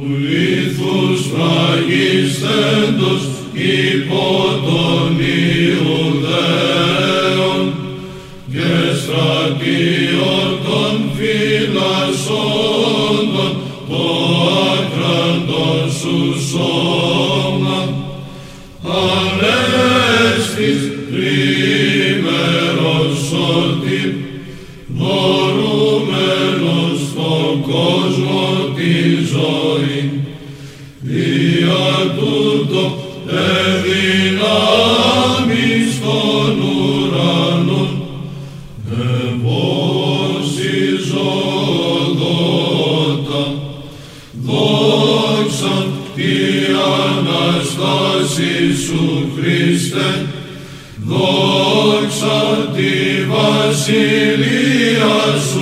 Λίθους φραγιστέντος υπό των Ιουδαίων και στρατιών των φυλασσόντων το άκραντον σου σώμα. Ανέστης τρίμερος ότι μπορούμενος στον κόσμο τη ζωή. Δια τούτο εδυνάμεις των ουρανών ευωσιζόδοτα δόξα τη Αναστάση σου Χριστέ. Δόξα τη βασιλεία σου